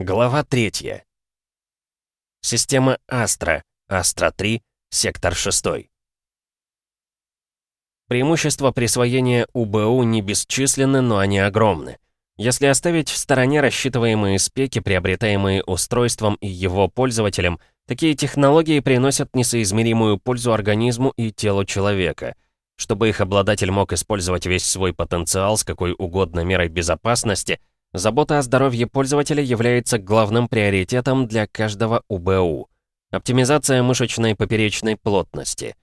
Глава 3. Система Астра. Астра-3. Сектор 6. Преимущества присвоения УБУ не бесчисленны, но они огромны. Если оставить в стороне рассчитываемые спеки, приобретаемые устройством и его пользователем, такие технологии приносят несоизмеримую пользу организму и телу человека. Чтобы их обладатель мог использовать весь свой потенциал с какой угодно мерой безопасности – Забота о здоровье пользователя является главным приоритетом для каждого УБУ. Оптимизация мышечной поперечной плотности,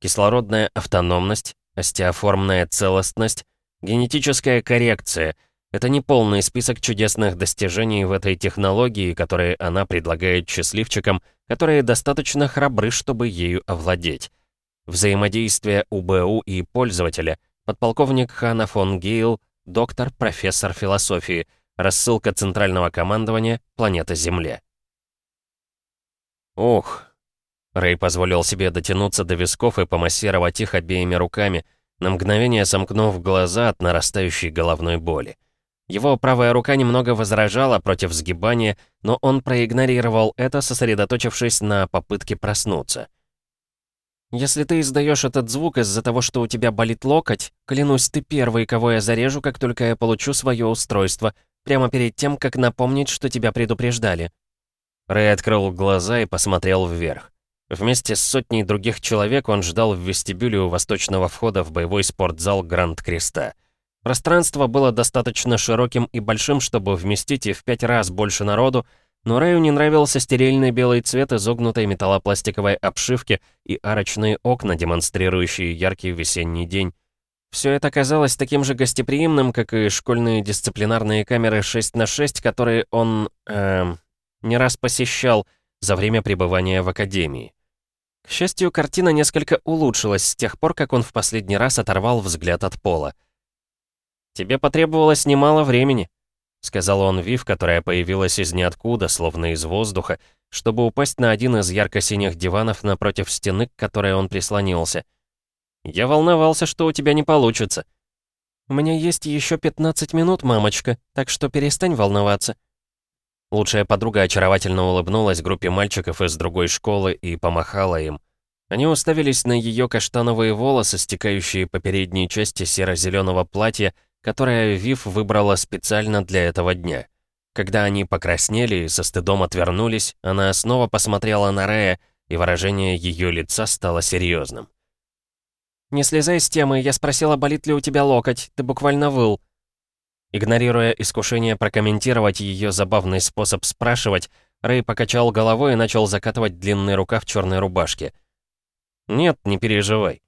кислородная автономность, остеоформная целостность, генетическая коррекция — это не полный список чудесных достижений в этой технологии, которые она предлагает счастливчикам, которые достаточно храбры, чтобы ею овладеть. Взаимодействие УБУ и пользователя подполковник Хана фон Гейл доктор, профессор философии, рассылка Центрального командования, планета Земля. Ух. Рэй позволил себе дотянуться до висков и помассировать их обеими руками, на мгновение сомкнув глаза от нарастающей головной боли. Его правая рука немного возражала против сгибания, но он проигнорировал это, сосредоточившись на попытке проснуться. «Если ты издаешь этот звук из-за того, что у тебя болит локоть, клянусь, ты первый, кого я зарежу, как только я получу свое устройство, прямо перед тем, как напомнить, что тебя предупреждали». Рэй открыл глаза и посмотрел вверх. Вместе с сотней других человек он ждал в вестибюле у восточного входа в боевой спортзал Гранд Креста. Пространство было достаточно широким и большим, чтобы вместить и в пять раз больше народу, но Рэю не нравился стерильный белый цвет изогнутой металлопластиковой обшивки и арочные окна, демонстрирующие яркий весенний день. Все это казалось таким же гостеприимным, как и школьные дисциплинарные камеры 6 на 6, которые он, эм, не раз посещал за время пребывания в академии. К счастью, картина несколько улучшилась с тех пор, как он в последний раз оторвал взгляд от пола. «Тебе потребовалось немало времени», — сказал он Вив, которая появилась из ниоткуда, словно из воздуха, чтобы упасть на один из ярко-синих диванов напротив стены, к которой он прислонился. «Я волновался, что у тебя не получится». «У меня есть еще 15 минут, мамочка, так что перестань волноваться». Лучшая подруга очаровательно улыбнулась группе мальчиков из другой школы и помахала им. Они уставились на ее каштановые волосы, стекающие по передней части серо-зеленого платья, которое Вив выбрала специально для этого дня. Когда они покраснели и со стыдом отвернулись, она снова посмотрела на Рея, и выражение ее лица стало серьезным. «Не слезай с темы, я спросила, болит ли у тебя локоть, ты буквально выл». Игнорируя искушение прокомментировать ее забавный способ спрашивать, Рэй покачал головой и начал закатывать длинный рукав черной рубашки. «Нет, не переживай».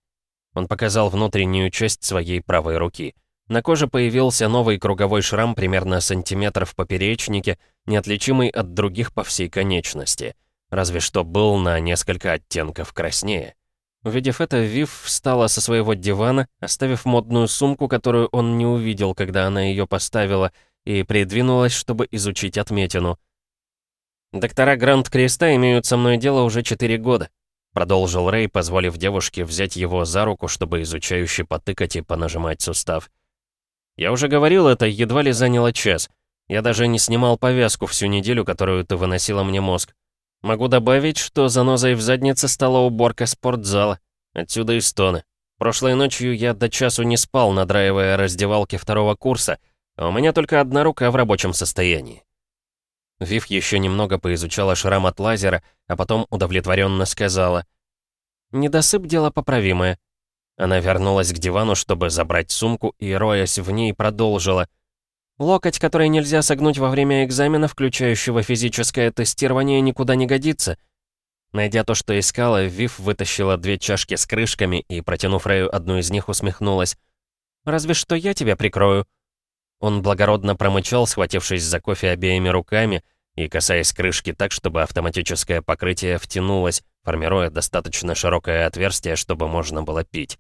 Он показал внутреннюю часть своей правой руки. На коже появился новый круговой шрам примерно сантиметр в поперечнике, неотличимый от других по всей конечности. Разве что был на несколько оттенков краснее. Увидев это, Вив встала со своего дивана, оставив модную сумку, которую он не увидел, когда она ее поставила, и придвинулась, чтобы изучить отметину. «Доктора Гранд Креста имеют со мной дело уже четыре года», продолжил Рэй, позволив девушке взять его за руку, чтобы изучающе потыкать и понажимать сустав. Я уже говорил, это едва ли заняло час. Я даже не снимал повязку всю неделю, которую ты выносила мне мозг. Могу добавить, что занозой в заднице стала уборка спортзала. Отсюда и стоны. Прошлой ночью я до часу не спал, надраивая раздевалки второго курса, а у меня только одна рука в рабочем состоянии. Вив еще немного поизучала шрам от лазера, а потом удовлетворенно сказала. «Недосып — дело поправимое. Она вернулась к дивану, чтобы забрать сумку, и, роясь в ней, продолжила. «Локоть, который нельзя согнуть во время экзамена, включающего физическое тестирование, никуда не годится». Найдя то, что искала, Вив вытащила две чашки с крышками и, протянув Рэю одну из них, усмехнулась. «Разве что я тебя прикрою». Он благородно промычал, схватившись за кофе обеими руками и касаясь крышки так, чтобы автоматическое покрытие втянулось, формируя достаточно широкое отверстие, чтобы можно было пить.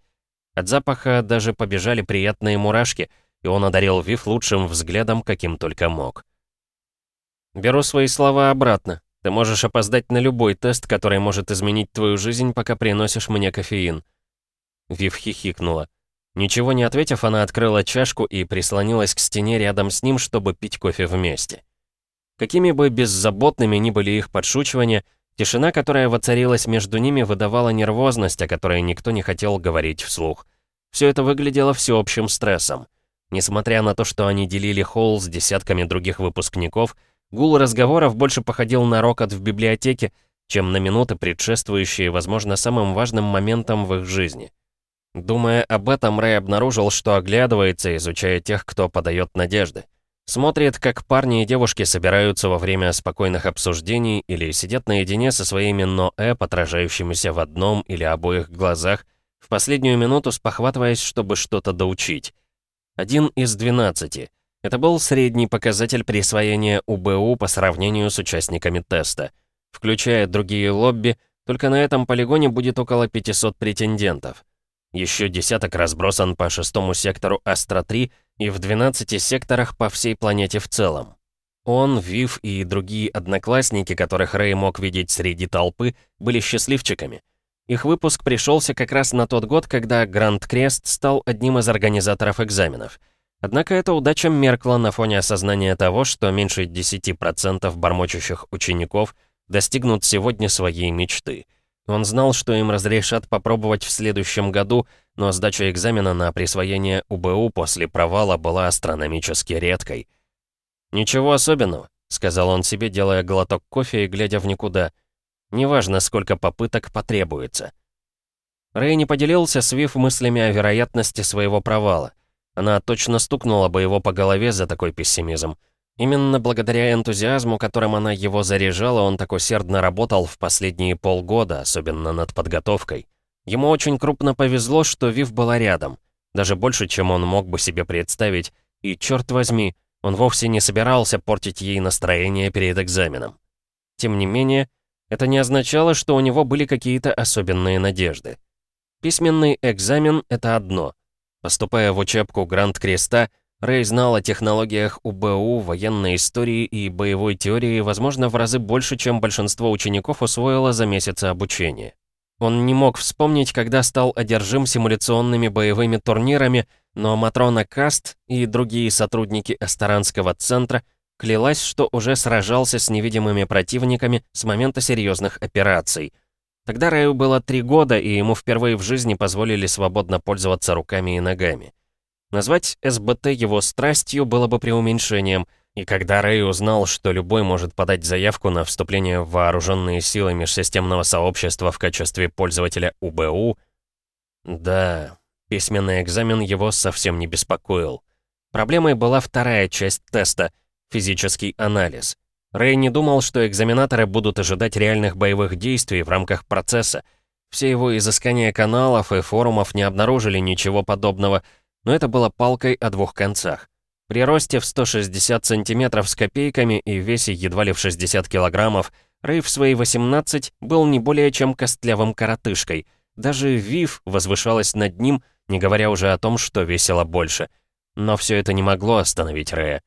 От запаха даже побежали приятные мурашки, и он одарил Вив лучшим взглядом, каким только мог. «Беру свои слова обратно. Ты можешь опоздать на любой тест, который может изменить твою жизнь, пока приносишь мне кофеин». Вив хихикнула. Ничего не ответив, она открыла чашку и прислонилась к стене рядом с ним, чтобы пить кофе вместе. Какими бы беззаботными ни были их подшучивания, тишина, которая воцарилась между ними, выдавала нервозность, о которой никто не хотел говорить вслух. Все это выглядело всеобщим стрессом. Несмотря на то, что они делили холл с десятками других выпускников, гул разговоров больше походил на рокот в библиотеке, чем на минуты, предшествующие, возможно, самым важным моментом в их жизни. Думая об этом, Рэй обнаружил, что оглядывается, изучая тех, кто подает надежды. Смотрит, как парни и девушки собираются во время спокойных обсуждений или сидят наедине со своими ноэ, отражающимися в одном или обоих глазах, в последнюю минуту спохватываясь, чтобы что-то доучить. Один из двенадцати. Это был средний показатель присвоения УБУ по сравнению с участниками теста. Включая другие лобби, только на этом полигоне будет около 500 претендентов. Еще десяток разбросан по шестому сектору Астра-3 и в 12 секторах по всей планете в целом. Он, Вив и другие одноклассники, которых Рэй мог видеть среди толпы, были счастливчиками. Их выпуск пришелся как раз на тот год, когда Гранд Крест стал одним из организаторов экзаменов. Однако эта удача меркла на фоне осознания того, что меньше 10% бормочущих учеников достигнут сегодня своей мечты — он знал, что им разрешат попробовать в следующем году, но сдача экзамена на присвоение УБУ после провала была астрономически редкой. «Ничего особенного», — сказал он себе, делая глоток кофе и глядя в никуда. «Неважно, сколько попыток потребуется». Рэй не поделился с Вив мыслями о вероятности своего провала. Она точно стукнула бы его по голове за такой пессимизм. Именно благодаря энтузиазму, которым она его заряжала, он так усердно работал в последние полгода, особенно над подготовкой. Ему очень крупно повезло, что Вив была рядом. Даже больше, чем он мог бы себе представить. И, черт возьми, он вовсе не собирался портить ей настроение перед экзаменом. Тем не менее, это не означало, что у него были какие-то особенные надежды. Письменный экзамен — это одно. Поступая в учебку Гранд-Креста — Рэй знал о технологиях УБУ, военной истории и боевой теории, возможно, в разы больше, чем большинство учеников усвоило за месяцы обучения. Он не мог вспомнить, когда стал одержим симуляционными боевыми турнирами, но Матрона Каст и другие сотрудники Астаранского центра клялась, что уже сражался с невидимыми противниками с момента серьезных операций. Тогда Рэю было три года, и ему впервые в жизни позволили свободно пользоваться руками и ногами. Назвать СБТ его страстью было бы преуменьшением, и когда Рэй узнал, что любой может подать заявку на вступление в вооруженные силы межсистемного сообщества в качестве пользователя УБУ, да, письменный экзамен его совсем не беспокоил. Проблемой была вторая часть теста — физический анализ. Рэй не думал, что экзаменаторы будут ожидать реальных боевых действий в рамках процесса. Все его изыскания каналов и форумов не обнаружили ничего подобного — но это было палкой о двух концах. При росте в 160 сантиметров с копейками и весе едва ли в 60 килограммов, Рэй в свои 18 был не более чем костлявым коротышкой. Даже Вив возвышалась над ним, не говоря уже о том, что весело больше. Но все это не могло остановить Рэя.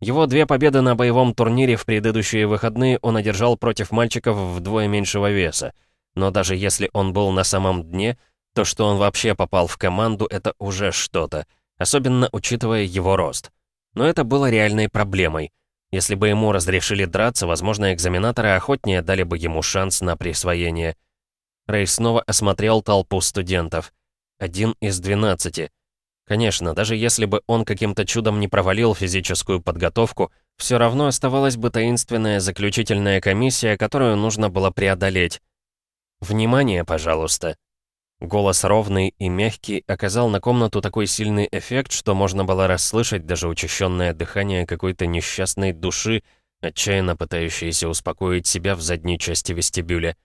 Его две победы на боевом турнире в предыдущие выходные он одержал против мальчиков вдвое меньшего веса. Но даже если он был на самом дне, то, что он вообще попал в команду, это уже что-то, особенно учитывая его рост. Но это было реальной проблемой. Если бы ему разрешили драться, возможно, экзаменаторы охотнее дали бы ему шанс на присвоение. Рэй снова осмотрел толпу студентов. Один из двенадцати. Конечно, даже если бы он каким-то чудом не провалил физическую подготовку, все равно оставалась бы таинственная заключительная комиссия, которую нужно было преодолеть. «Внимание, пожалуйста», Голос ровный и мягкий оказал на комнату такой сильный эффект, что можно было расслышать даже учащенное дыхание какой-то несчастной души, отчаянно пытающейся успокоить себя в задней части вестибюля.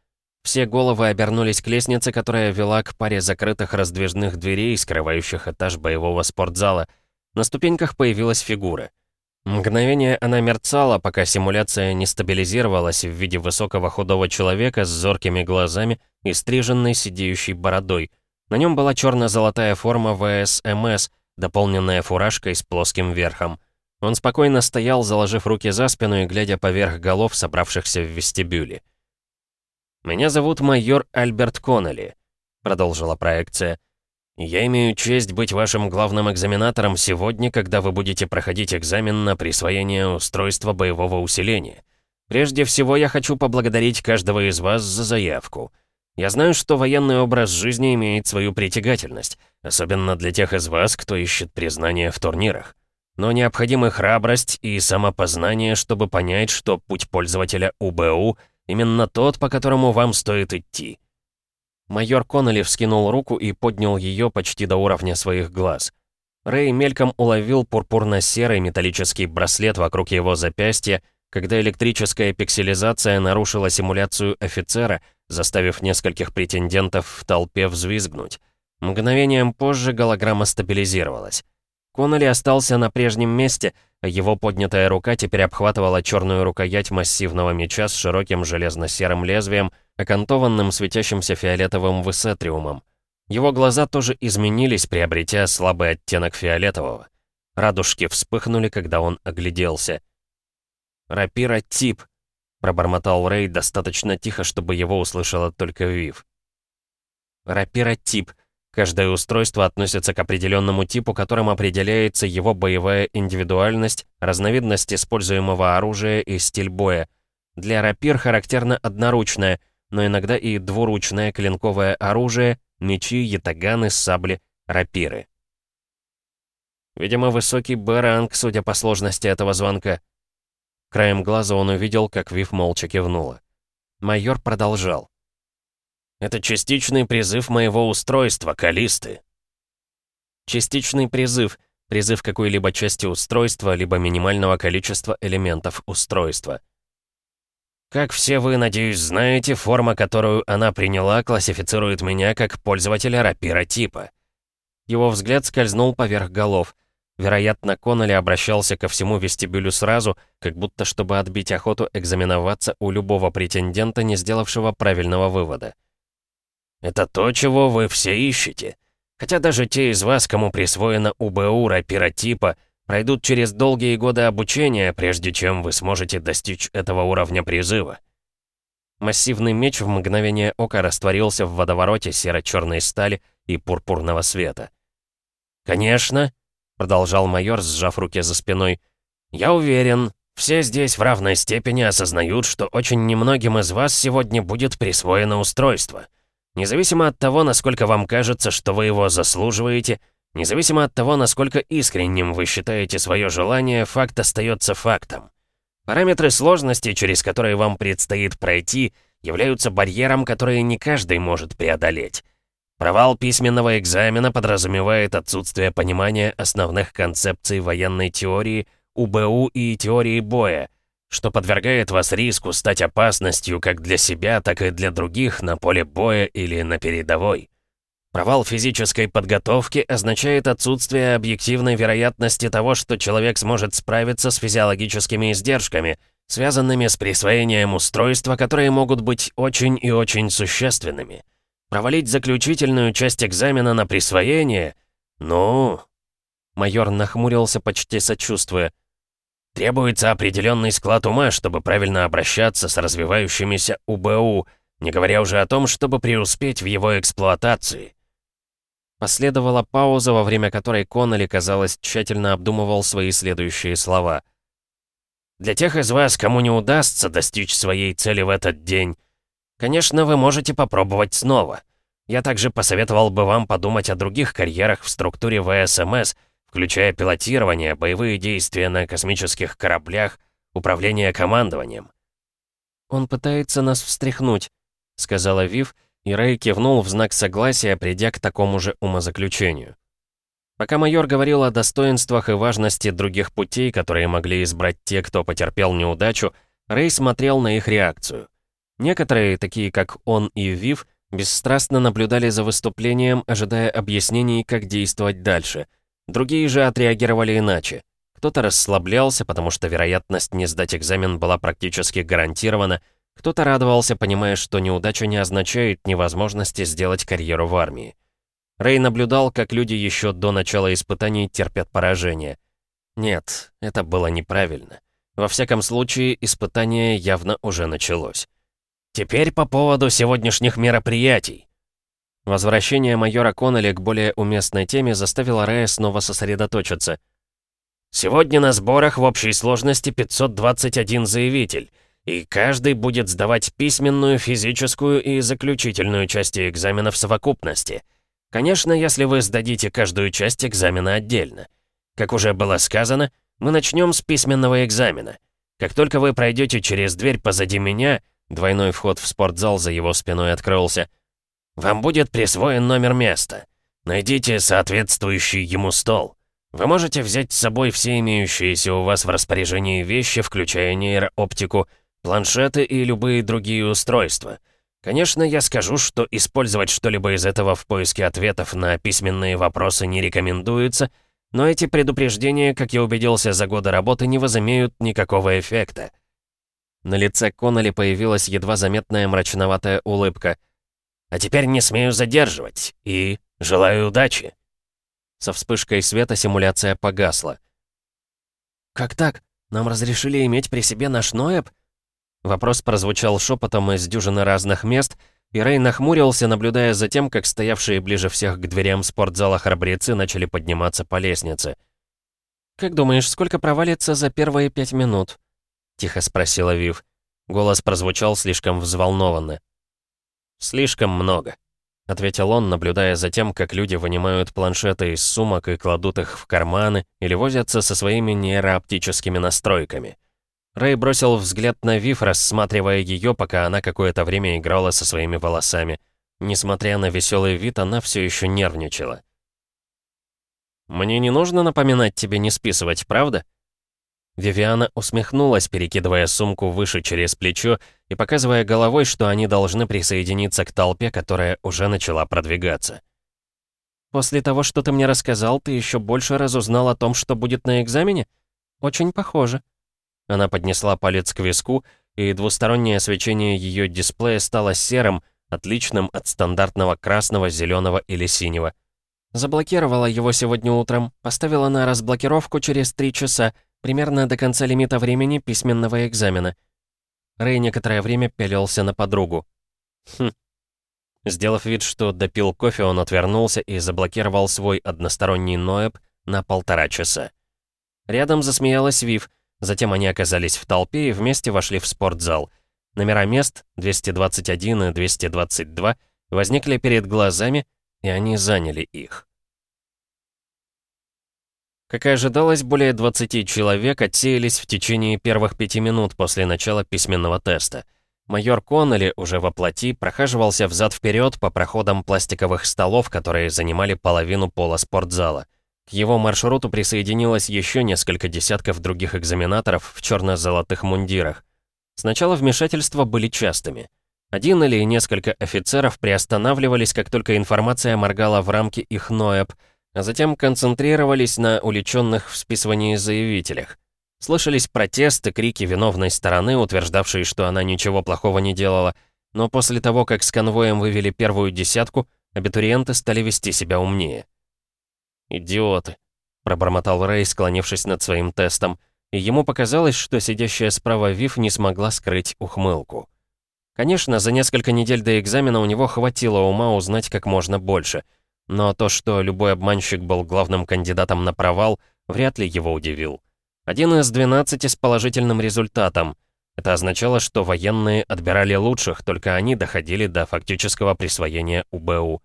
Все головы обернулись к лестнице, которая вела к паре закрытых раздвижных дверей, скрывающих этаж боевого спортзала. На ступеньках появилась фигура — Мгновение она мерцала, пока симуляция не стабилизировалась в виде высокого худого человека с зоркими глазами и стриженной сидеющей бородой. На нем была черно-золотая форма ВСМС, дополненная фуражкой с плоским верхом. Он спокойно стоял, заложив руки за спину и глядя поверх голов, собравшихся в вестибюле. «Меня зовут майор Альберт Коннелли», — продолжила проекция. Я имею честь быть вашим главным экзаменатором сегодня, когда вы будете проходить экзамен на присвоение устройства боевого усиления. Прежде всего, я хочу поблагодарить каждого из вас за заявку. Я знаю, что военный образ жизни имеет свою притягательность, особенно для тех из вас, кто ищет признания в турнирах. Но необходимы храбрость и самопознание, чтобы понять, что путь пользователя УБУ именно тот, по которому вам стоит идти. Майор Коннелли вскинул руку и поднял ее почти до уровня своих глаз. Рэй мельком уловил пурпурно-серый металлический браслет вокруг его запястья, когда электрическая пикселизация нарушила симуляцию офицера, заставив нескольких претендентов в толпе взвизгнуть. Мгновением позже голограмма стабилизировалась. Коннелли остался на прежнем месте, а его поднятая рука теперь обхватывала черную рукоять массивного меча с широким железно-серым лезвием, окантованным светящимся фиолетовым высетриумом. Его глаза тоже изменились, приобретя слабый оттенок фиолетового. Радужки вспыхнули, когда он огляделся. «Рапира тип», — пробормотал Рэй достаточно тихо, чтобы его услышала только Вив. «Рапира тип», Каждое устройство относится к определенному типу, которым определяется его боевая индивидуальность, разновидность используемого оружия и стиль боя. Для рапир характерно одноручное, но иногда и двуручное клинковое оружие, мечи, ятаганы, сабли, рапиры. Видимо, высокий Б-ранг, судя по сложности этого звонка. Краем глаза он увидел, как Вив молча кивнула. Майор продолжал. Это частичный призыв моего устройства, Калисты. Частичный призыв. Призыв какой-либо части устройства, либо минимального количества элементов устройства. Как все вы, надеюсь, знаете, форма, которую она приняла, классифицирует меня как пользователя рапира типа. Его взгляд скользнул поверх голов. Вероятно, Коннелли обращался ко всему вестибюлю сразу, как будто чтобы отбить охоту экзаменоваться у любого претендента, не сделавшего правильного вывода. Это то, чего вы все ищете. Хотя даже те из вас, кому присвоено УБУ рапиротипа, пройдут через долгие годы обучения, прежде чем вы сможете достичь этого уровня призыва. Массивный меч в мгновение ока растворился в водовороте серо-черной стали и пурпурного света. «Конечно», — продолжал майор, сжав руки за спиной, — «я уверен, все здесь в равной степени осознают, что очень немногим из вас сегодня будет присвоено устройство». Независимо от того, насколько вам кажется, что вы его заслуживаете, независимо от того, насколько искренним вы считаете свое желание, факт остается фактом. Параметры сложности, через которые вам предстоит пройти, являются барьером, который не каждый может преодолеть. Провал письменного экзамена подразумевает отсутствие понимания основных концепций военной теории, УБУ и теории боя, что подвергает вас риску стать опасностью как для себя, так и для других на поле боя или на передовой. Провал физической подготовки означает отсутствие объективной вероятности того, что человек сможет справиться с физиологическими издержками, связанными с присвоением устройства, которые могут быть очень и очень существенными. Провалить заключительную часть экзамена на присвоение? Ну... Майор нахмурился, почти сочувствуя. Требуется определенный склад ума, чтобы правильно обращаться с развивающимися УБУ, не говоря уже о том, чтобы преуспеть в его эксплуатации. Последовала пауза, во время которой Коннелли, казалось, тщательно обдумывал свои следующие слова. «Для тех из вас, кому не удастся достичь своей цели в этот день, конечно, вы можете попробовать снова. Я также посоветовал бы вам подумать о других карьерах в структуре ВСМС — включая пилотирование, боевые действия на космических кораблях, управление командованием. «Он пытается нас встряхнуть», — сказала Вив, и Рэй кивнул в знак согласия, придя к такому же умозаключению. Пока майор говорил о достоинствах и важности других путей, которые могли избрать те, кто потерпел неудачу, Рэй смотрел на их реакцию. Некоторые, такие как он и Вив, бесстрастно наблюдали за выступлением, ожидая объяснений, как действовать дальше — Другие же отреагировали иначе. Кто-то расслаблялся, потому что вероятность не сдать экзамен была практически гарантирована, кто-то радовался, понимая, что неудача не означает невозможности сделать карьеру в армии. Рэй наблюдал, как люди еще до начала испытаний терпят поражение. Нет, это было неправильно. Во всяком случае, испытание явно уже началось. Теперь по поводу сегодняшних мероприятий. Возвращение майора Коннелли к более уместной теме заставило Рэя снова сосредоточиться. «Сегодня на сборах в общей сложности 521 заявитель, и каждый будет сдавать письменную, физическую и заключительную части экзамена в совокупности. Конечно, если вы сдадите каждую часть экзамена отдельно. Как уже было сказано, мы начнем с письменного экзамена. Как только вы пройдете через дверь позади меня, двойной вход в спортзал за его спиной открылся, вам будет присвоен номер места. Найдите соответствующий ему стол. Вы можете взять с собой все имеющиеся у вас в распоряжении вещи, включая нейрооптику, планшеты и любые другие устройства. Конечно, я скажу, что использовать что-либо из этого в поиске ответов на письменные вопросы не рекомендуется, но эти предупреждения, как я убедился за годы работы, не возымеют никакого эффекта. На лице Конноли появилась едва заметная мрачноватая улыбка — а теперь не смею задерживать. И желаю удачи». Со вспышкой света симуляция погасла. «Как так? Нам разрешили иметь при себе наш Ноэб?» Вопрос прозвучал шепотом из дюжины разных мест, и Рэй нахмурился, наблюдая за тем, как стоявшие ближе всех к дверям спортзала храбрецы начали подниматься по лестнице. «Как думаешь, сколько провалится за первые пять минут?» — тихо спросила Вив. Голос прозвучал слишком взволнованно. «Слишком много», — ответил он, наблюдая за тем, как люди вынимают планшеты из сумок и кладут их в карманы или возятся со своими нейрооптическими настройками. Рэй бросил взгляд на Вив, рассматривая ее, пока она какое-то время играла со своими волосами. Несмотря на веселый вид, она все еще нервничала. «Мне не нужно напоминать тебе не списывать, правда?» Вивиана усмехнулась, перекидывая сумку выше через плечо и показывая головой, что они должны присоединиться к толпе, которая уже начала продвигаться. «После того, что ты мне рассказал, ты еще больше разузнал о том, что будет на экзамене? Очень похоже». Она поднесла палец к виску, и двустороннее свечение ее дисплея стало серым, отличным от стандартного красного, зеленого или синего. Заблокировала его сегодня утром, поставила на разблокировку через три часа, Примерно до конца лимита времени письменного экзамена. Рэй некоторое время пялился на подругу. Хм. Сделав вид, что допил кофе, он отвернулся и заблокировал свой односторонний ноэб на полтора часа. Рядом засмеялась Вив, затем они оказались в толпе и вместе вошли в спортзал. Номера мест 221 и 222 возникли перед глазами, и они заняли их. Как и ожидалось, более 20 человек отсеялись в течение первых пяти минут после начала письменного теста. Майор Коннелли, уже во плоти, прохаживался взад-вперед по проходам пластиковых столов, которые занимали половину пола спортзала. К его маршруту присоединилось еще несколько десятков других экзаменаторов в черно-золотых мундирах. Сначала вмешательства были частыми. Один или несколько офицеров приостанавливались, как только информация моргала в рамке их НОЭП — а затем концентрировались на уличенных в списывании заявителях. Слышались протесты, крики виновной стороны, утверждавшие, что она ничего плохого не делала, но после того, как с конвоем вывели первую десятку, абитуриенты стали вести себя умнее. «Идиоты», — пробормотал Рэй, склонившись над своим тестом, и ему показалось, что сидящая справа Вив не смогла скрыть ухмылку. Конечно, за несколько недель до экзамена у него хватило ума узнать как можно больше — но то, что любой обманщик был главным кандидатом на провал, вряд ли его удивил. Один из 12 с положительным результатом. Это означало, что военные отбирали лучших, только они доходили до фактического присвоения УБУ.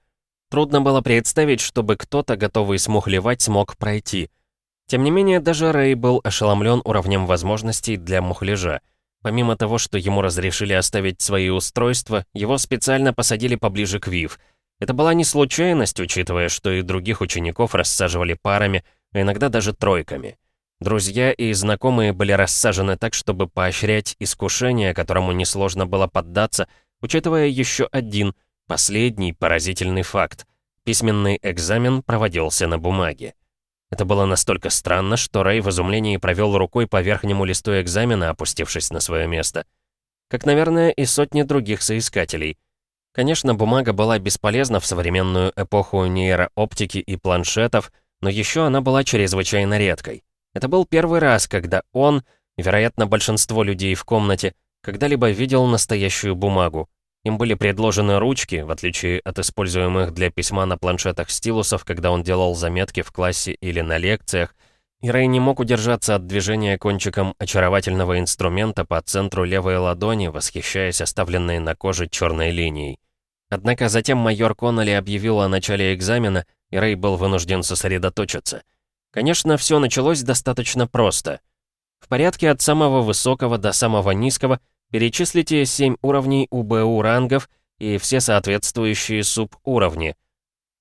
Трудно было представить, чтобы кто-то, готовый смухлевать, смог пройти. Тем не менее, даже Рэй был ошеломлен уровнем возможностей для мухляжа. Помимо того, что ему разрешили оставить свои устройства, его специально посадили поближе к ВИВ — это была не случайность, учитывая, что и других учеников рассаживали парами, а иногда даже тройками. Друзья и знакомые были рассажены так, чтобы поощрять искушение, которому несложно было поддаться, учитывая еще один, последний поразительный факт. Письменный экзамен проводился на бумаге. Это было настолько странно, что Рэй в изумлении провел рукой по верхнему листу экзамена, опустившись на свое место. Как, наверное, и сотни других соискателей — Конечно, бумага была бесполезна в современную эпоху нейрооптики и планшетов, но еще она была чрезвычайно редкой. Это был первый раз, когда он, вероятно, большинство людей в комнате, когда-либо видел настоящую бумагу. Им были предложены ручки, в отличие от используемых для письма на планшетах стилусов, когда он делал заметки в классе или на лекциях, и Рэй не мог удержаться от движения кончиком очаровательного инструмента по центру левой ладони, восхищаясь оставленной на коже черной линией. Однако затем майор Конноли объявил о начале экзамена, и Рэй был вынужден сосредоточиться. Конечно, все началось достаточно просто. В порядке от самого высокого до самого низкого — Перечислите 7 уровней УБУ рангов и все соответствующие субуровни.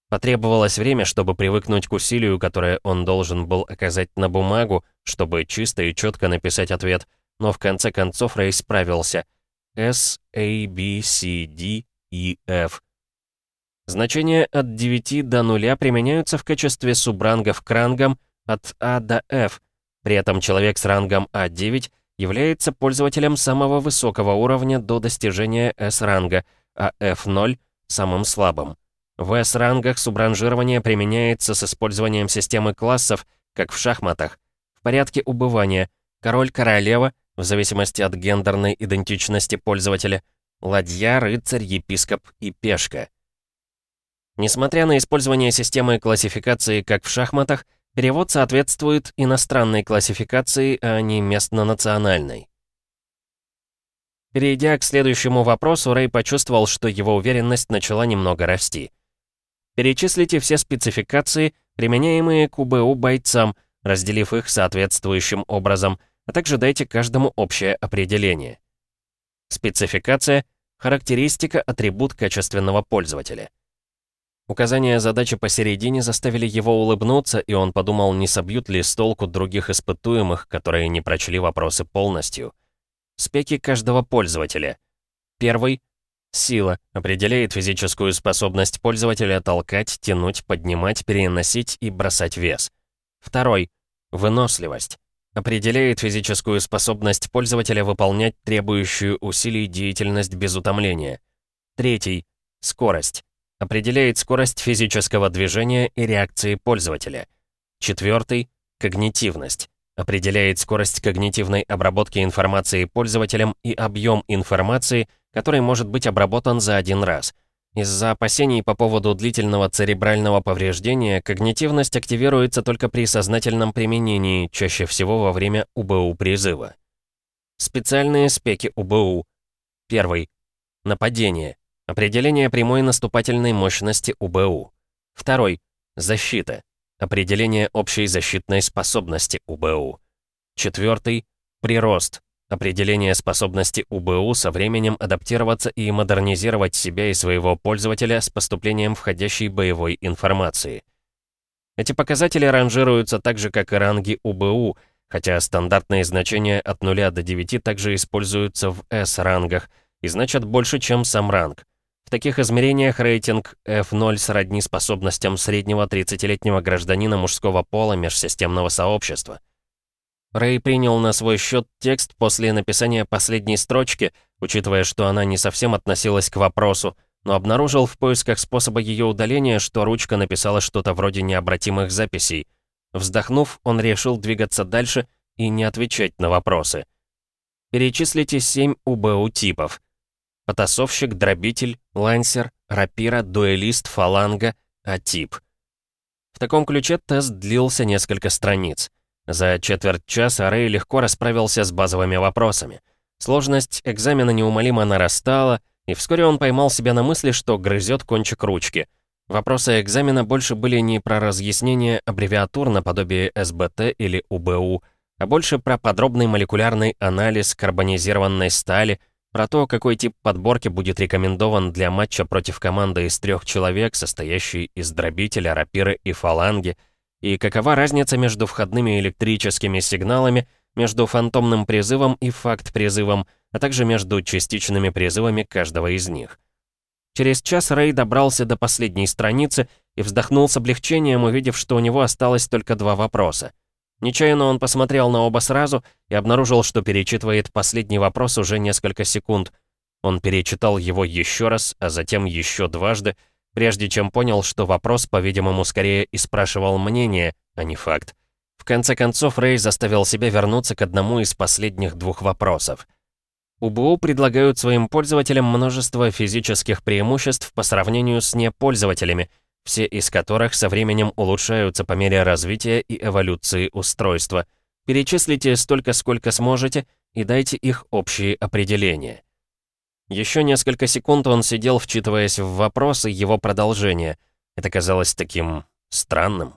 Потребовалось время, чтобы привыкнуть к усилию, которое он должен был оказать на бумагу, чтобы чисто и четко написать ответ, но в конце концов Рэй справился. S, A, B, C, D, E, F. Значения от 9 до 0 применяются в качестве субрангов к рангам от А до F. При этом человек с рангом А9 является пользователем самого высокого уровня до достижения S-ранга, а F0 — самым слабым. В S-рангах субранжирование применяется с использованием системы классов, как в шахматах. В порядке убывания король-королева, в зависимости от гендерной идентичности пользователя, ладья, рыцарь, епископ и пешка. Несмотря на использование системы классификации как в шахматах, Перевод соответствует иностранной классификации, а не местно-национальной. Перейдя к следующему вопросу, Рэй почувствовал, что его уверенность начала немного расти. Перечислите все спецификации, применяемые к УБУ бойцам, разделив их соответствующим образом, а также дайте каждому общее определение. Спецификация — характеристика, атрибут качественного пользователя. Указания задачи посередине заставили его улыбнуться, и он подумал, не собьют ли с толку других испытуемых, которые не прочли вопросы полностью. Спеки каждого пользователя. Первый — сила, определяет физическую способность пользователя толкать, тянуть, поднимать, переносить и бросать вес. Второй — выносливость, определяет физическую способность пользователя выполнять требующую усилий деятельность без утомления. Третий — скорость, Определяет скорость физического движения и реакции пользователя. Четвертый — когнитивность. Определяет скорость когнитивной обработки информации пользователем и объем информации, который может быть обработан за один раз. Из-за опасений по поводу длительного церебрального повреждения когнитивность активируется только при сознательном применении, чаще всего во время УБУ призыва. Специальные спеки УБУ. Первый. Нападение. Определение прямой наступательной мощности УБУ. Второй. Защита. Определение общей защитной способности УБУ. Четвертый. Прирост. Определение способности УБУ со временем адаптироваться и модернизировать себя и своего пользователя с поступлением входящей боевой информации. Эти показатели ранжируются так же, как и ранги УБУ, хотя стандартные значения от 0 до 9 также используются в S-рангах и значат больше, чем сам ранг. В таких измерениях рейтинг F0 сродни способностям среднего 30-летнего гражданина мужского пола межсистемного сообщества. Рэй принял на свой счет текст после написания последней строчки, учитывая, что она не совсем относилась к вопросу, но обнаружил в поисках способа ее удаления, что ручка написала что-то вроде необратимых записей. Вздохнув, он решил двигаться дальше и не отвечать на вопросы. Перечислите 7 УБУ-типов. Потасовщик, дробитель, лансер, рапира, дуэлист, фаланга, А-тип. В таком ключе тест длился несколько страниц. За четверть часа Рэй легко расправился с базовыми вопросами. Сложность экзамена неумолимо нарастала, и вскоре он поймал себя на мысли, что грызет кончик ручки. Вопросы экзамена больше были не про разъяснение аббревиатур наподобие СБТ или УБУ, а больше про подробный молекулярный анализ карбонизированной стали, про то, какой тип подборки будет рекомендован для матча против команды из трех человек, состоящей из дробителя, рапиры и фаланги, и какова разница между входными электрическими сигналами, между фантомным призывом и факт-призывом, а также между частичными призывами каждого из них. Через час Рэй добрался до последней страницы и вздохнул с облегчением, увидев, что у него осталось только два вопроса — Нечаянно он посмотрел на оба сразу и обнаружил, что перечитывает последний вопрос уже несколько секунд. Он перечитал его еще раз, а затем еще дважды, прежде чем понял, что вопрос, по-видимому, скорее и спрашивал мнение, а не факт. В конце концов, Рэй заставил себя вернуться к одному из последних двух вопросов. УБУ предлагают своим пользователям множество физических преимуществ по сравнению с непользователями, все из которых со временем улучшаются по мере развития и эволюции устройства. Перечислите столько, сколько сможете, и дайте их общие определения. Еще несколько секунд он сидел, вчитываясь в вопросы его продолжения. Это казалось таким странным.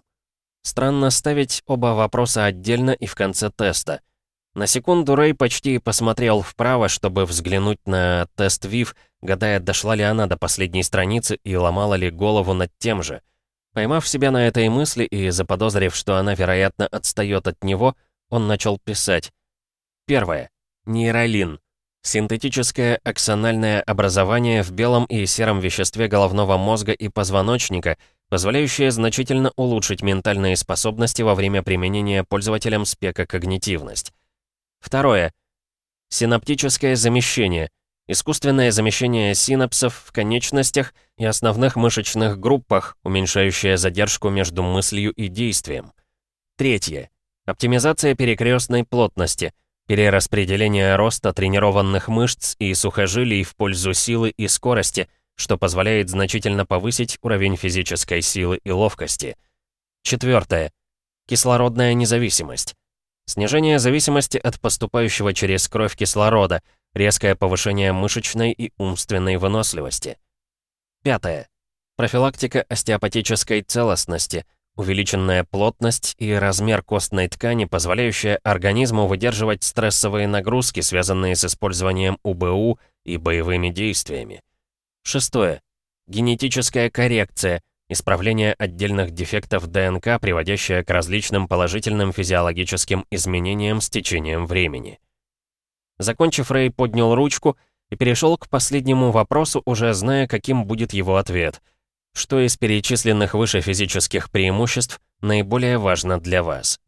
Странно ставить оба вопроса отдельно и в конце теста. На секунду Рэй почти посмотрел вправо, чтобы взглянуть на тест ВИВ, гадая, дошла ли она до последней страницы и ломала ли голову над тем же. Поймав себя на этой мысли и заподозрив, что она, вероятно, отстает от него, он начал писать. Первое. Нейролин. Синтетическое аксональное образование в белом и сером веществе головного мозга и позвоночника, позволяющее значительно улучшить ментальные способности во время применения пользователям спека когнитивность. Второе. Синаптическое замещение. Искусственное замещение синапсов в конечностях и основных мышечных группах, уменьшающее задержку между мыслью и действием. Третье. Оптимизация перекрестной плотности. Перераспределение роста тренированных мышц и сухожилий в пользу силы и скорости, что позволяет значительно повысить уровень физической силы и ловкости. Четвертое. Кислородная независимость. Снижение зависимости от поступающего через кровь кислорода, резкое повышение мышечной и умственной выносливости. Пятое. Профилактика остеопатической целостности, увеличенная плотность и размер костной ткани, позволяющая организму выдерживать стрессовые нагрузки, связанные с использованием УБУ и боевыми действиями. Шестое. Генетическая коррекция, Исправление отдельных дефектов ДНК, приводящее к различным положительным физиологическим изменениям с течением времени. Закончив, Рэй поднял ручку и перешел к последнему вопросу, уже зная, каким будет его ответ. Что из перечисленных выше физических преимуществ наиболее важно для вас?